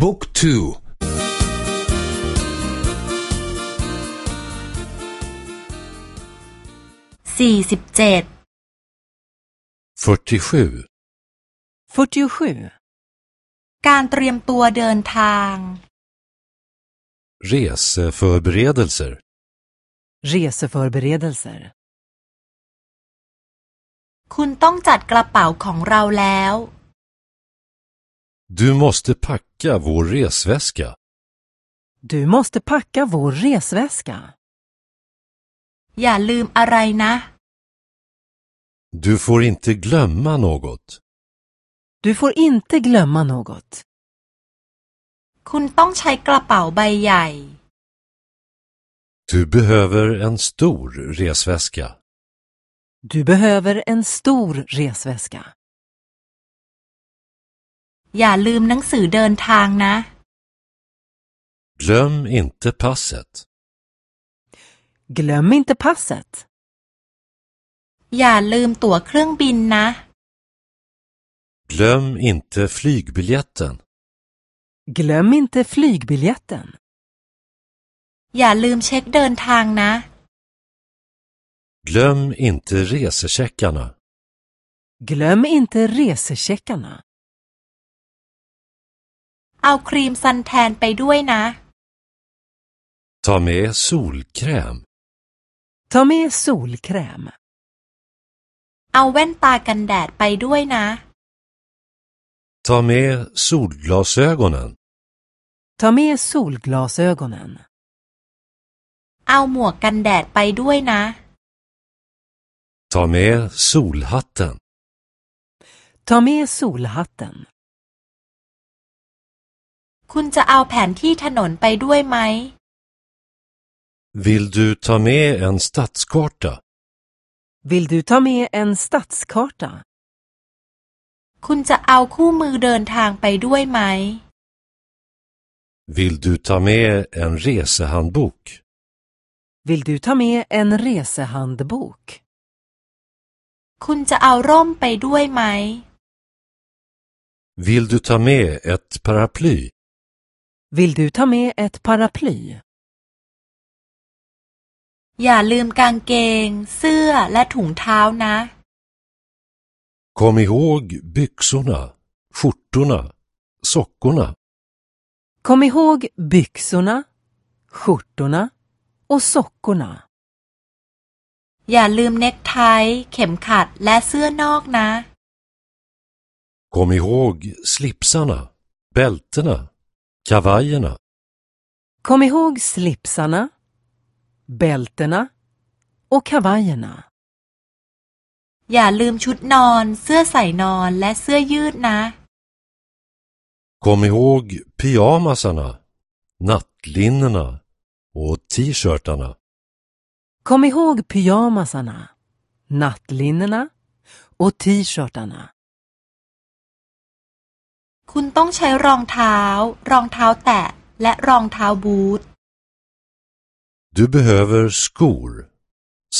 บุ๊กทูสี่สิบเจ็ด47 47. การเตรียมตัวเดินทาง Reseförberedelser Reseförberedelser. คุณต้องจัดกระเป๋าของเราแล้ว Du måste packa vår resväska. Du måste packa vår resväska. อย่าลืมอะไรนะ Du får inte glömma något. Du får inte glömma något. คุณต้องใช้กระเป๋าใบใหญ่ Du behöver en stor resväska. Du behöver en stor resväska. อย่าลืมหนังสือเดินทางนะ Glöm inte passet. Glöm inte passet. อย่าลืมตั๋วเครื่องบินนะ Glöm inte flygbiljetten. Glöm inte flygbiljetten. อย่าลืมเช็คเดินทางนะ Glöm inte resecheckarna. Glöm inte resecheckarna. เอาครีมซันแทนไปด้วยนะ Ta med solkräm. Ta med solkräm. เอาแว่นตากันแดดไปด้วยนะ Ta med solglasögonen. Ta med solglasögonen. เอาหมวกกันแดดไปด้วยนะ Ta med solhatten. Ta med solhatten. คุณจะเอาแผนที่ถนนไปด้วยไหม Vill du ta med en stadskarta? Vill du ta med en stadskarta? คุณจะเอาคู่มือเดินทางไปด้วยไหม Vill du ta med en resehandbok? Vill du ta med en resehandbok? คุณจะเอาร่มไปด้วยไหม Vill du ta med ett paraply? Vill du ta med ett paraply? อย่าลืมกางเกง เสื้อและถุงเท้านะ Kom ihåg byxorna, skjortorna, sockorna. Kom ihåg byxorna, skjortorna och sockorna. อย่าลืมเน็กไท เข็มขัดและเสื้อนอกนะ Kom ihåg slipsarna, bältena, kavajerna. Kom ihåg slipsarna, bältena och kavajerna. อย่าลืมชุดนอน เสื้อใส่นอนและเสื้อยืดนะ Kom ihåg pyjamasarna, nattlinnena och t-shirtarna. Kom ihåg pyjamasarna, nattlinnena och t-shirtarna. คุณต้องใช้รองเท้า รองเท้าแตะ และรองเท้าบูท Du behöver skor,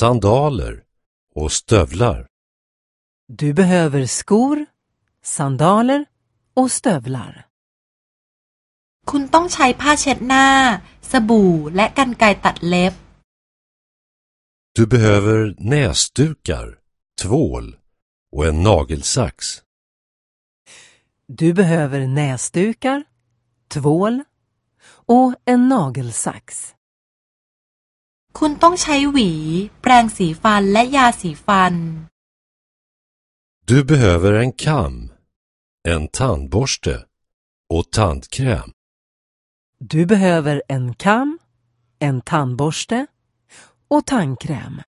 sandaler och stövlar. Du behöver skor, sandaler och stövlar. คุณต้องใช้ผ้าเช็ดหน้า สบู่และกรรไกรตัดเล็บ Du behöver näsdukar, tvål och en nagelsax. Du behöver näsdukar, tvål och en nagelsax. คุณต้องใช้หวี แปรงสีฟันและยาสีฟัน Du behöver en kam, en tandborste och tandkräm. Du behöver en kam, en tandborste och tandkräm.